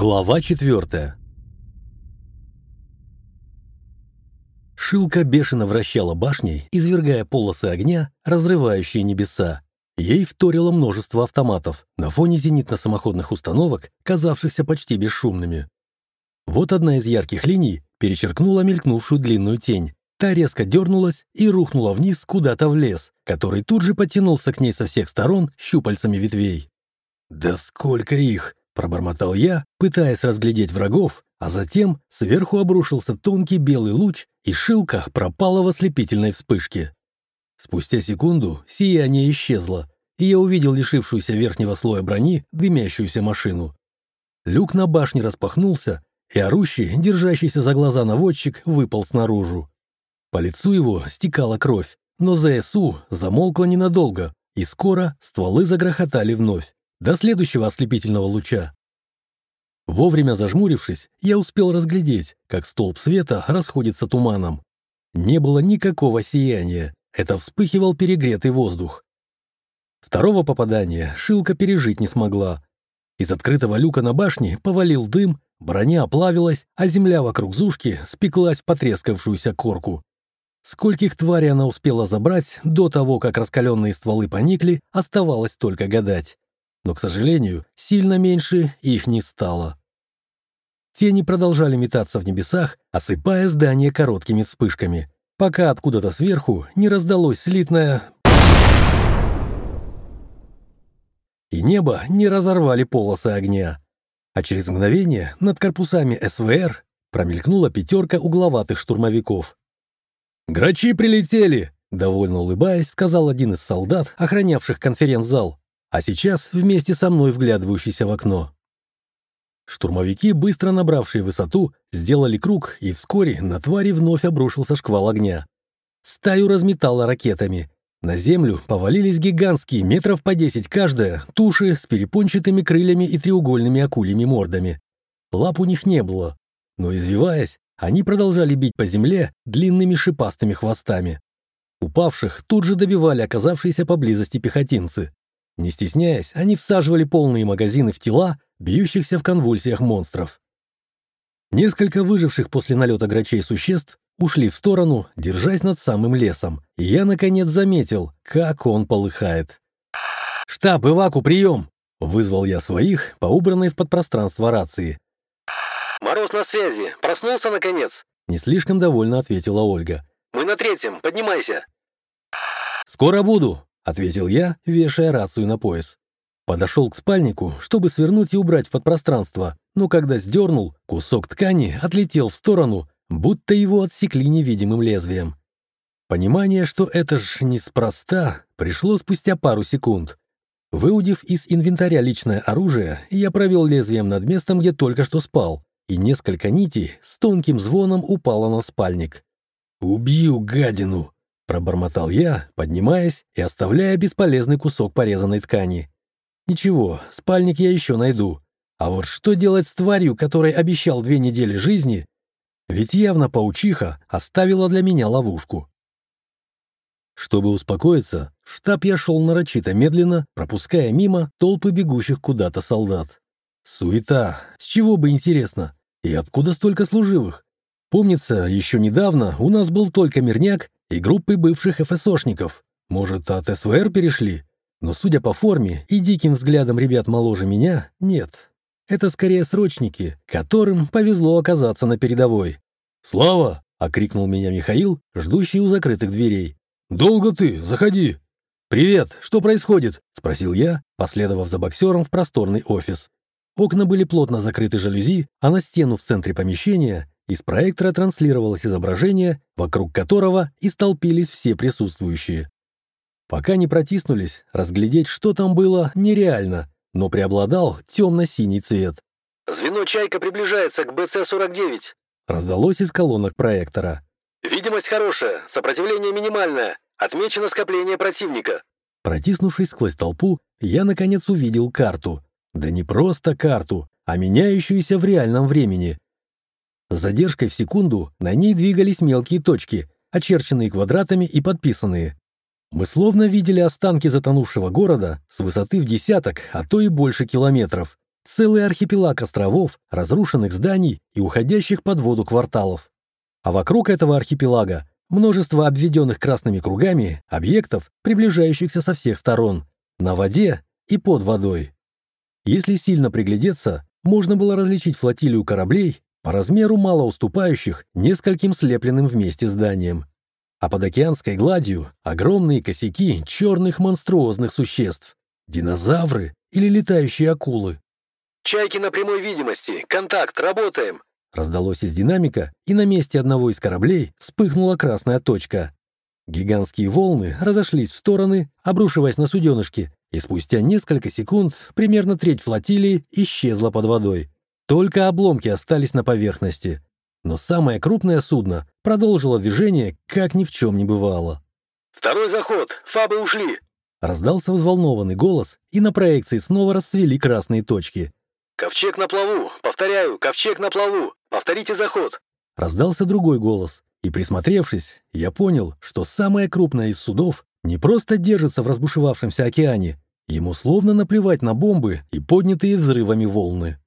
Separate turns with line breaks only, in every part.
Глава четвертая. Шилка бешено вращала башней, извергая полосы огня, разрывающие небеса. Ей вторило множество автоматов на фоне зенитно-самоходных установок, казавшихся почти бесшумными. Вот одна из ярких линий перечеркнула мелькнувшую длинную тень. Та резко дернулась и рухнула вниз куда-то в лес, который тут же потянулся к ней со всех сторон щупальцами ветвей. «Да сколько их!» Пробормотал я, пытаясь разглядеть врагов, а затем сверху обрушился тонкий белый луч, и шилка пропала в ослепительной вспышке. Спустя секунду сияние исчезло, и я увидел лишившуюся верхнего слоя брони дымящуюся машину. Люк на башне распахнулся, и орущий, держащийся за глаза наводчик, выпал снаружи. По лицу его стекала кровь, но ЗСУ замолкла ненадолго, и скоро стволы загрохотали вновь до следующего ослепительного луча. Вовремя зажмурившись, я успел разглядеть, как столб света расходится туманом. Не было никакого сияния, это вспыхивал перегретый воздух. Второго попадания Шилка пережить не смогла. Из открытого люка на башне повалил дым, броня оплавилась, а земля вокруг Зушки спеклась в потрескавшуюся корку. Скольких тварей она успела забрать до того, как раскаленные стволы поникли, оставалось только гадать но, к сожалению, сильно меньше их не стало. Тени продолжали метаться в небесах, осыпая здание короткими вспышками, пока откуда-то сверху не раздалось слитное и небо не разорвали полосы огня. А через мгновение над корпусами СВР промелькнула пятерка угловатых штурмовиков. «Грачи прилетели!» — довольно улыбаясь, сказал один из солдат, охранявших конференц-зал а сейчас вместе со мной вглядывающийся в окно. Штурмовики, быстро набравшие высоту, сделали круг, и вскоре на твари вновь обрушился шквал огня. Стаю разметало ракетами. На землю повалились гигантские, метров по десять каждая, туши с перепончатыми крыльями и треугольными акульями мордами. Лап у них не было, но, извиваясь, они продолжали бить по земле длинными шипастыми хвостами. Упавших тут же добивали оказавшиеся поблизости пехотинцы. Не стесняясь, они всаживали полные магазины в тела, бьющихся в конвульсиях монстров. Несколько выживших после налета грачей существ ушли в сторону, держась над самым лесом, и я, наконец, заметил, как он полыхает. «Штаб, Иваку, прием!» — вызвал я своих по убранной в подпространство рации.
«Мороз на связи. Проснулся, наконец?»
Не слишком довольно ответила Ольга.
«Мы на третьем. Поднимайся».
«Скоро буду», — ответил я, вешая рацию на пояс. Подошел к спальнику, чтобы свернуть и убрать в подпространство, но когда сдернул, кусок ткани отлетел в сторону, будто его отсекли невидимым лезвием. Понимание, что это ж неспроста, пришло спустя пару секунд. Выудив из инвентаря личное оружие, я провел лезвием над местом, где только что спал, и несколько нитей с тонким звоном упало на спальник. «Убью гадину!» Пробормотал я, поднимаясь и оставляя бесполезный кусок порезанной ткани. Ничего, спальник я еще найду. А вот что делать с тварью, которой обещал две недели жизни? Ведь явно паучиха оставила для меня ловушку. Чтобы успокоиться, в штаб я шел нарочито медленно, пропуская мимо толпы бегущих куда-то солдат. Суета. С чего бы интересно? И откуда столько служивых? Помнится, еще недавно у нас был только мирняк и группы бывших ФСОшников. Может, от СВР перешли? Но, судя по форме и диким взглядам ребят моложе меня, нет. Это скорее срочники, которым повезло оказаться на передовой. «Слава!» — окрикнул меня Михаил, ждущий у закрытых дверей. «Долго ты? Заходи!» «Привет! Что происходит?» — спросил я, последовав за боксером в просторный офис. Окна были плотно закрыты жалюзи, а на стену в центре помещения из проектора транслировалось изображение, вокруг которого и столпились все присутствующие. Пока не протиснулись, разглядеть, что там было, нереально, но преобладал темно-синий цвет.
«Звено «Чайка» приближается к БЦ-49»,
раздалось из колонок проектора.
«Видимость хорошая, сопротивление минимальное, отмечено скопление противника».
Протиснувшись сквозь толпу, я, наконец, увидел карту. Да не просто карту, а меняющуюся в реальном времени, с задержкой в секунду на ней двигались мелкие точки, очерченные квадратами и подписанные. Мы словно видели останки затонувшего города с высоты в десяток, а то и больше километров. целый архипелаг островов, разрушенных зданий и уходящих под воду кварталов. А вокруг этого архипелага множество обведенных красными кругами объектов, приближающихся со всех сторон, на воде и под водой. Если сильно приглядеться, можно было различить флотилию кораблей, по размеру мало уступающих нескольким слепленным вместе зданиям. А под океанской гладью огромные косяки черных монструозных существ, динозавры или летающие акулы.
«Чайки на прямой видимости! Контакт! Работаем!»
Раздалось из динамика, и на месте одного из кораблей вспыхнула красная точка. Гигантские волны разошлись в стороны, обрушиваясь на суденышки, и спустя несколько секунд примерно треть флотилии исчезла под водой. Только обломки остались на поверхности. Но самое крупное судно продолжило движение, как ни в чем не бывало.
«Второй заход! Фабы ушли!»
Раздался взволнованный голос, и на проекции снова расцвели красные точки.
«Ковчег на плаву! Повторяю, ковчег на плаву! Повторите заход!»
Раздался другой голос, и присмотревшись, я понял, что самое крупное из судов не просто держится в разбушевавшемся океане, ему словно наплевать на бомбы и поднятые взрывами волны.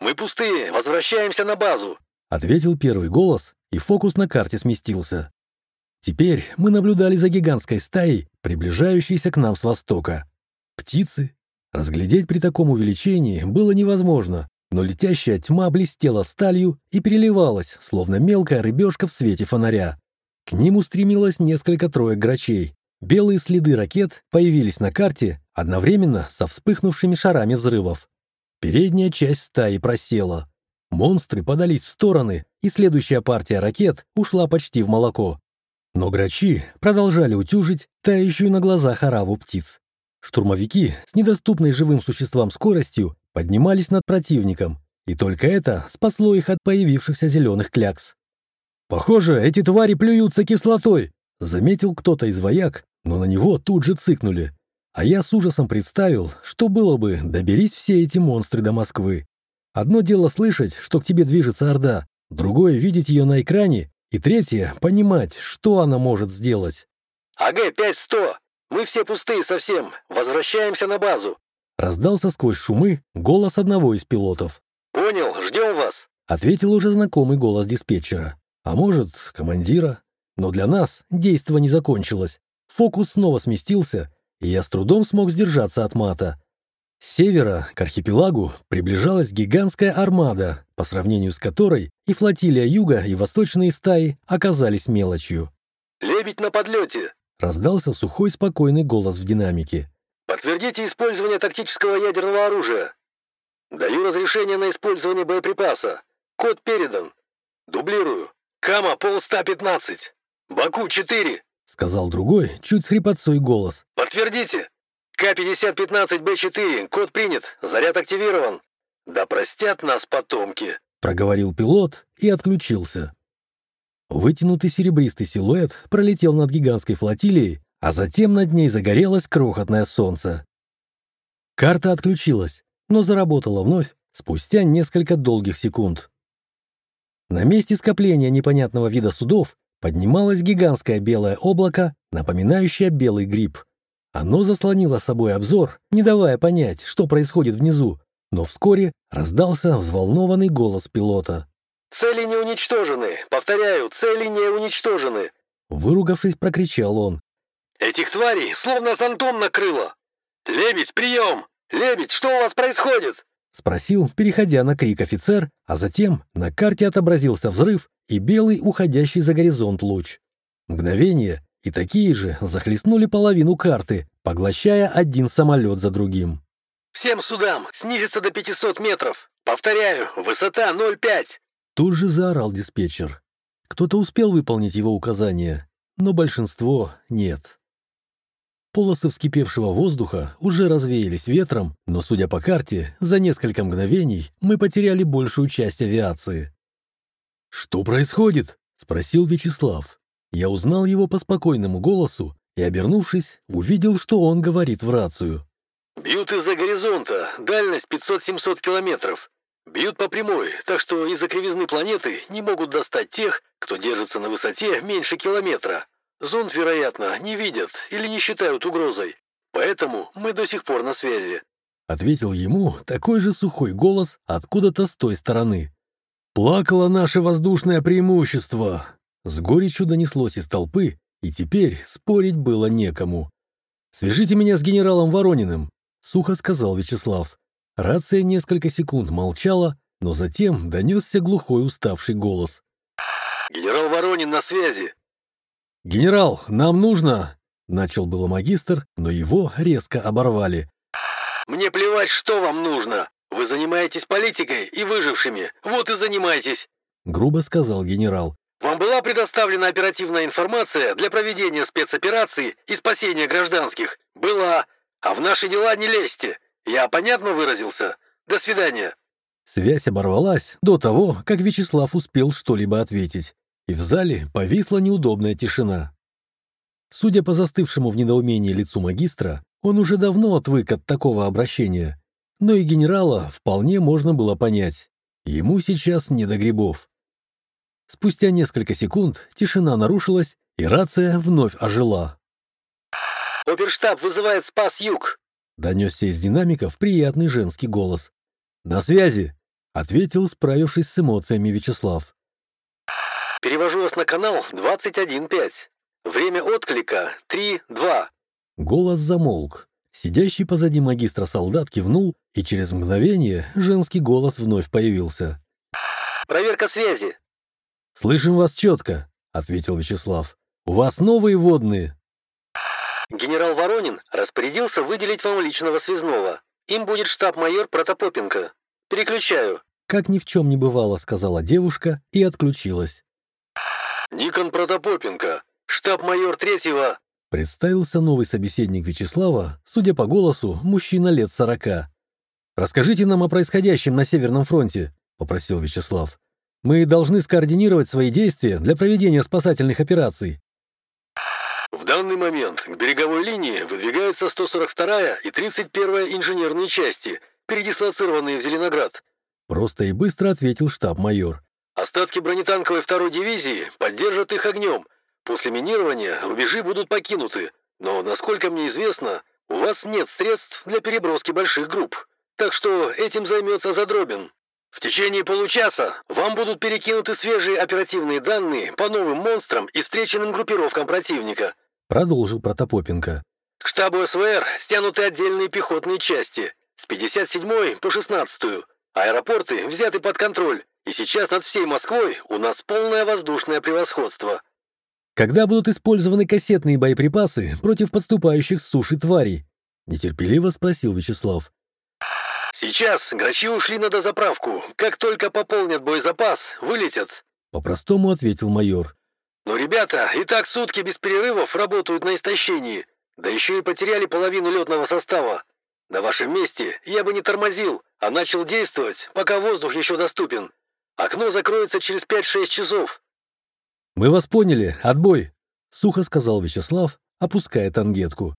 «Мы пустые, возвращаемся на базу!»
Ответил первый голос, и фокус на карте сместился. Теперь мы наблюдали за гигантской стаей, приближающейся к нам с востока. Птицы. Разглядеть при таком увеличении было невозможно, но летящая тьма блестела сталью и переливалась, словно мелкая рыбешка в свете фонаря. К ним устремилось несколько троек грачей. Белые следы ракет появились на карте одновременно со вспыхнувшими шарами взрывов. Передняя часть стаи просела. Монстры подались в стороны, и следующая партия ракет ушла почти в молоко. Но грачи продолжали утюжить тающую на глазах ораву птиц. Штурмовики с недоступной живым существам скоростью поднимались над противником, и только это спасло их от появившихся зеленых клякс. «Похоже, эти твари плюются кислотой», — заметил кто-то из вояк, но на него тут же цыкнули. А я с ужасом представил, что было бы, доберись все эти монстры до Москвы. Одно дело слышать, что к тебе движется Орда, другое — видеть ее на экране, и третье — понимать, что она может сделать.
«АГ, 5-100! Мы все пустые совсем! Возвращаемся на базу!»
Раздался сквозь шумы голос одного из пилотов.
«Понял, ждем вас!»
Ответил уже знакомый голос диспетчера. А может, командира. Но для нас действо не закончилось. Фокус снова сместился, и я с трудом смог сдержаться от мата. С севера к архипелагу приближалась гигантская армада, по сравнению с которой и флотилия юга, и восточные стаи оказались мелочью.
«Лебедь на подлете!»
— раздался сухой спокойный голос в динамике.
Подтвердите использование тактического ядерного оружия. Даю разрешение на использование боеприпаса. Код передан. Дублирую. Кама, пол 115. Баку, 4.
Сказал другой, чуть с хрипотцой голос.
Подтвердите. К-5015-Б4. Код принят. Заряд активирован. Да простят нас потомки.
Проговорил пилот и отключился. Вытянутый серебристый силуэт пролетел над гигантской флотилией, а затем над ней загорелось крохотное солнце. Карта отключилась, но заработала вновь спустя несколько долгих секунд. На месте скопления непонятного вида судов поднималось гигантское белое облако, напоминающее белый гриб. Оно заслонило собой обзор, не давая понять, что происходит внизу, но вскоре раздался взволнованный голос пилота.
«Цели не уничтожены! Повторяю, цели не уничтожены!»
Выругавшись, прокричал он.
Этих тварей словно зонтом накрыло! Лебедь, прием! Лебедь, что у вас происходит?»
Спросил, переходя на крик офицер, а затем на карте отобразился взрыв и белый, уходящий за горизонт луч. Мгновение, и такие же захлестнули половину карты, поглощая один самолет за другим.
«Всем судам снизиться до 500 метров! Повторяю, высота 0,5!»
Тут же заорал диспетчер. Кто-то успел выполнить его указания, но большинство нет. Полосы вскипевшего воздуха уже развеялись ветром, но, судя по карте, за несколько мгновений мы потеряли большую часть авиации. «Что происходит?» — спросил Вячеслав. Я узнал его по спокойному голосу и, обернувшись, увидел, что он говорит в рацию.
«Бьют из-за горизонта, дальность 500-700 километров. Бьют по прямой, так что из-за кривизны планеты не могут достать тех, кто держится на высоте меньше километра. Зонд, вероятно, не видят или не считают угрозой. Поэтому мы до сих пор на связи.
ответил ему такой же сухой голос откуда-то с той стороны. «Плакало наше воздушное преимущество!» С горечью донеслось из толпы, и теперь спорить было некому. «Свяжите меня с генералом Ворониным», — сухо сказал Вячеслав. Рация несколько секунд молчала, но затем донесся глухой уставший голос.
«Генерал Воронин на связи!»
«Генерал, нам нужно...» — начал было магистр, но его резко оборвали.
«Мне плевать, что вам нужно! Вы занимаетесь политикой и выжившими, вот и занимайтесь!»
— грубо сказал генерал.
«Вам была предоставлена оперативная информация для проведения спецоперации и спасения гражданских? Была. А в наши дела не лезьте. Я понятно выразился? До свидания!»
Связь оборвалась до того, как Вячеслав успел что-либо ответить, и в зале повисла неудобная тишина. Судя по застывшему в недоумении лицу магистра, он уже давно отвык от такого обращения, но и генерала вполне можно было понять. Ему сейчас не до грибов. Спустя несколько секунд тишина нарушилась, и рация вновь ожила.
«Оперштаб вызывает Спас-Юг!»
Донесся из динамиков приятный женский голос. «На связи!» — ответил, справившись с эмоциями Вячеслав.
«Перевожу вас на канал 21.5. Время отклика 3.2».
Голос замолк. Сидящий позади магистра солдат кивнул, и через мгновение женский голос вновь появился.
«Проверка связи».
«Слышим вас четко», — ответил Вячеслав. «У вас новые водные».
«Генерал Воронин распорядился выделить вам личного связного. Им будет штаб-майор Протопопенко. Переключаю».
Как ни в чем не бывало, сказала девушка и отключилась.
«Никон Протопопенко, штаб-майор третьего...»
Представился новый собеседник Вячеслава, судя по голосу, мужчина лет сорока. «Расскажите нам о происходящем на Северном фронте», — попросил Вячеслав. «Мы должны скоординировать свои действия для проведения спасательных операций».
В данный момент к береговой линии выдвигаются 142-я и 31-я инженерные части, передислоцированные в Зеленоград.
Просто и быстро ответил штаб-майор.
Остатки бронетанковой второй дивизии поддержат их огнем. После минирования рубежи будут покинуты. Но, насколько мне известно, у вас нет средств для переброски больших групп. Так что этим займется Задробин. В течение получаса вам будут перекинуты свежие оперативные данные по новым монстрам и встреченным группировкам противника.
Продолжил Протопопенко.
К штабу СВР стянуты отдельные пехотные части. С 57-й по 16-ю. Аэропорты взяты под контроль. И сейчас над всей Москвой у нас полное воздушное превосходство.
Когда будут использованы кассетные боеприпасы против подступающих с суши тварей? Нетерпеливо спросил Вячеслав.
Сейчас грачи ушли на дозаправку. Как только пополнят боезапас, вылетят.
По-простому ответил майор.
Но ребята и так сутки без перерывов работают на истощении. Да еще и потеряли половину летного состава. На вашем месте я бы не тормозил, а начал действовать, пока воздух еще доступен. Окно закроется через 5-6 часов.
«Мы вас поняли. Отбой!» — сухо сказал Вячеслав, опуская тангетку.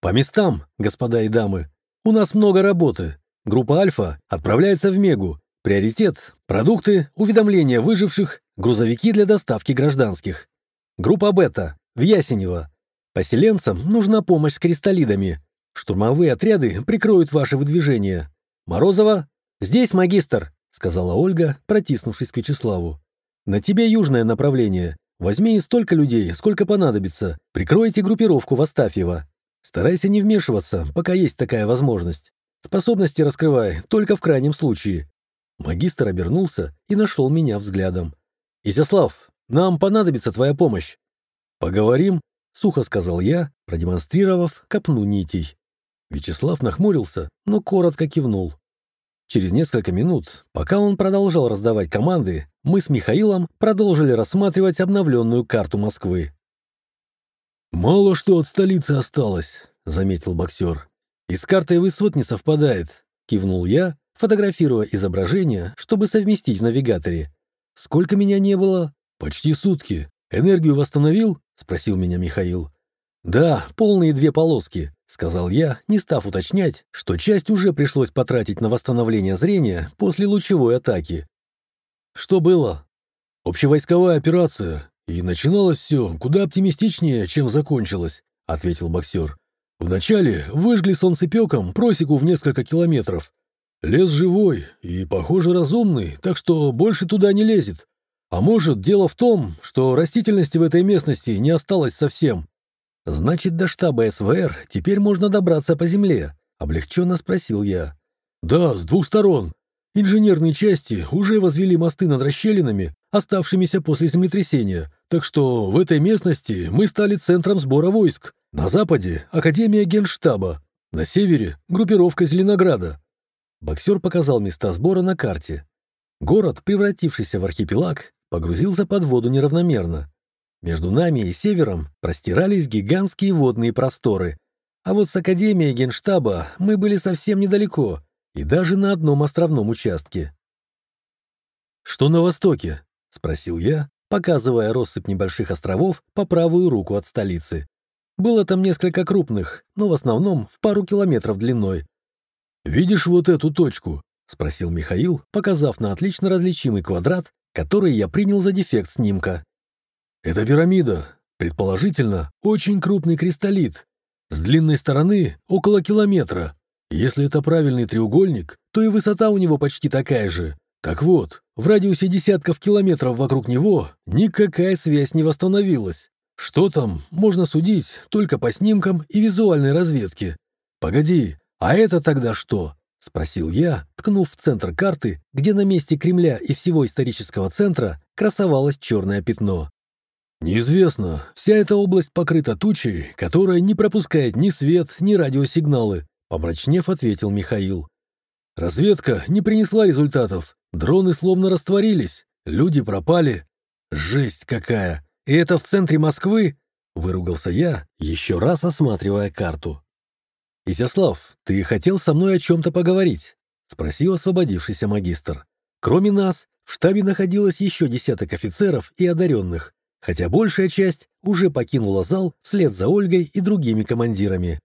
«По местам, господа и дамы. У нас много работы. Группа «Альфа» отправляется в Мегу. Приоритет – продукты, уведомления выживших, грузовики для доставки гражданских. Группа «Бета» в Ясенево. Поселенцам нужна помощь с кристаллидами. Штурмовые отряды прикроют ваше выдвижение. Морозова? Здесь магистр, сказала Ольга, протиснувшись к Вячеславу. На тебе южное направление. Возьми и столько людей, сколько понадобится. Прикройте группировку в Астафьево. Старайся не вмешиваться, пока есть такая возможность. Способности раскрывай, только в крайнем случае. Магистр обернулся и нашел меня взглядом. «Изяслав, нам понадобится твоя помощь». «Поговорим», — сухо сказал я, продемонстрировав копну нитей. Вячеслав нахмурился, но коротко кивнул. Через несколько минут, пока он продолжал раздавать команды, мы с Михаилом продолжили рассматривать обновленную карту Москвы. «Мало что от столицы осталось», — заметил боксер. «И с картой высот не совпадает», — кивнул я, фотографируя изображение, чтобы совместить в навигаторе. «Сколько меня не было?» «Почти сутки. Энергию восстановил?» — спросил меня Михаил. «Да, полные две полоски», — сказал я, не став уточнять, что часть уже пришлось потратить на восстановление зрения после лучевой атаки. «Что было?» «Общевойсковая операция, и начиналось все куда оптимистичнее, чем закончилось», — ответил боксер. Вначале выжгли солнцепеком просеку в несколько километров. Лес живой и, похоже, разумный, так что больше туда не лезет. А может, дело в том, что растительности в этой местности не осталось совсем. Значит, до штаба СВР теперь можно добраться по земле, облегченно спросил я. Да, с двух сторон. Инженерные части уже возвели мосты над расщелинами, оставшимися после землетрясения, так что в этой местности мы стали центром сбора войск. На западе – Академия Генштаба, на севере – группировка Зеленограда. Боксер показал места сбора на карте. Город, превратившийся в архипелаг, погрузился под воду неравномерно. Между нами и севером простирались гигантские водные просторы. А вот с Академией Генштаба мы были совсем недалеко и даже на одном островном участке. «Что на востоке?» — спросил я, показывая россыпь небольших островов по правую руку от столицы. Было там несколько крупных, но в основном в пару километров длиной. «Видишь вот эту точку?» — спросил Михаил, показав на отлично различимый квадрат, который я принял за дефект снимка. «Это пирамида, предположительно, очень крупный кристаллит, с длинной стороны около километра. Если это правильный треугольник, то и высота у него почти такая же. Так вот, в радиусе десятков километров вокруг него никакая связь не восстановилась. Что там, можно судить только по снимкам и визуальной разведке. Погоди, а это тогда что? Спросил я, ткнув в центр карты, где на месте Кремля и всего исторического центра красовалось черное пятно. Неизвестно, вся эта область покрыта тучей, которая не пропускает ни свет, ни радиосигналы, помрачнев ответил Михаил. Разведка не принесла результатов, Дроны словно растворились, люди пропали. Жесть какая! И это в центре Москвы? Выругался я, еще раз осматривая карту. «Изяслав, ты хотел со мной о чем-то поговорить?» — спросил освободившийся магистр. Кроме нас, в штабе находилось еще десяток офицеров и одаренных, хотя большая часть уже покинула зал вслед за Ольгой и другими командирами.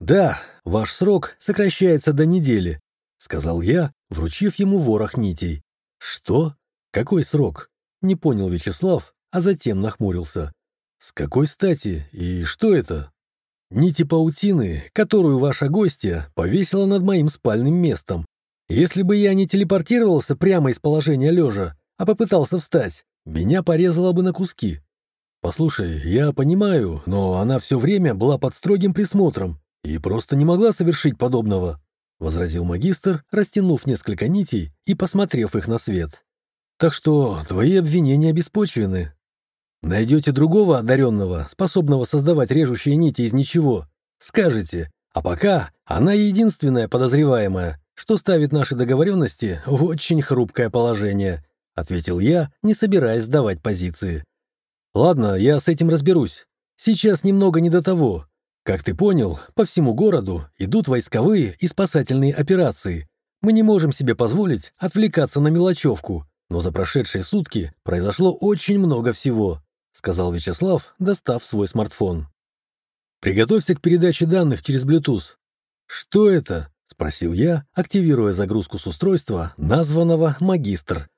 «Да, ваш срок сокращается до недели», — сказал я, вручив ему ворох нитей. «Что? Какой срок?» — не понял Вячеслав, а затем нахмурился. «С какой стати и что это?» «Нити паутины, которую ваша гостья повесила над моим спальным местом. Если бы я не телепортировался прямо из положения лежа, а попытался встать, меня порезало бы на куски. Послушай, я понимаю, но она все время была под строгим присмотром и просто не могла совершить подобного возразил магистр, растянув несколько нитей и посмотрев их на свет. «Так что твои обвинения беспочвены. Найдете другого одаренного, способного создавать режущие нити из ничего. Скажете, а пока она единственная подозреваемая, что ставит наши договоренности в очень хрупкое положение», ответил я, не собираясь сдавать позиции. «Ладно, я с этим разберусь. Сейчас немного не до того. Как ты понял, по всему городу идут войсковые и спасательные операции. Мы не можем себе позволить отвлекаться на мелочевку, но за прошедшие сутки произошло очень много всего», сказал Вячеслав, достав свой смартфон. «Приготовься к передаче данных через Bluetooth». «Что это?» — спросил я, активируя загрузку с устройства, названного «Магистр».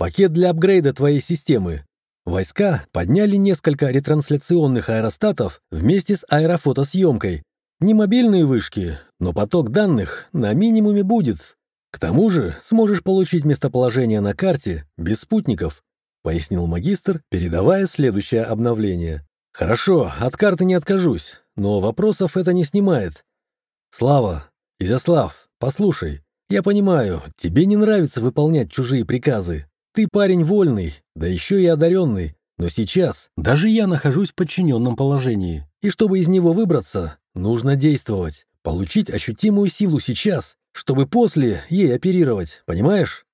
«Пакет для апгрейда твоей системы. Войска подняли несколько ретрансляционных аэростатов вместе с аэрофотосъемкой. Не мобильные вышки, но поток данных на минимуме будет. К тому же сможешь получить местоположение на карте без спутников, пояснил магистр, передавая следующее обновление. Хорошо, от карты не откажусь, но вопросов это не снимает. Слава, Изяслав, послушай, я понимаю, тебе не нравится выполнять чужие приказы, ты парень вольный, да еще и одаренный, но сейчас даже я нахожусь в подчиненном положении, и чтобы из него выбраться, нужно действовать, получить ощутимую силу сейчас, чтобы после ей оперировать, понимаешь?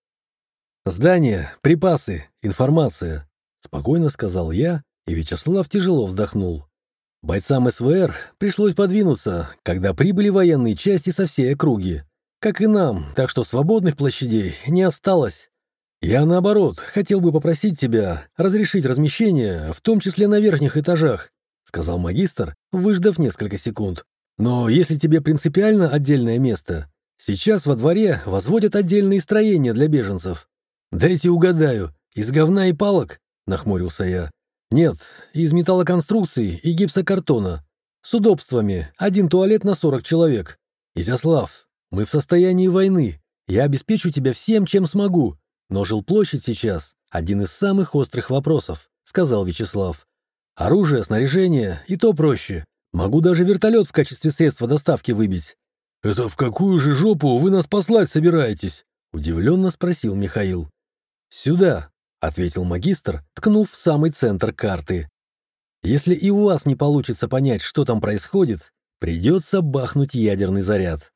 Здание, припасы, информация, спокойно сказал я, и Вячеслав тяжело вздохнул. Бойцам СВР пришлось подвинуться, когда прибыли военные части со всей округи. Как и нам, так что свободных площадей не осталось. «Я, наоборот, хотел бы попросить тебя разрешить размещение, в том числе на верхних этажах», сказал магистр, выждав несколько секунд. «Но если тебе принципиально отдельное место, сейчас во дворе возводят отдельные строения для беженцев». «Дайте угадаю, из говна и палок?» — нахмурился я. «Нет, из металлоконструкций и гипсокартона. С удобствами. Один туалет на 40 человек. Изяслав, мы в состоянии войны. Я обеспечу тебя всем, чем смогу. Но жилплощадь сейчас – один из самых острых вопросов, сказал Вячеслав. Оружие, снаряжение – и то проще. Могу даже вертолет в качестве средства доставки выбить. «Это в какую же жопу вы нас послать собираетесь?» – удивленно спросил Михаил. «Сюда», — ответил магистр, ткнув в самый центр карты. «Если и у вас не получится понять, что там происходит, придется бахнуть ядерный заряд».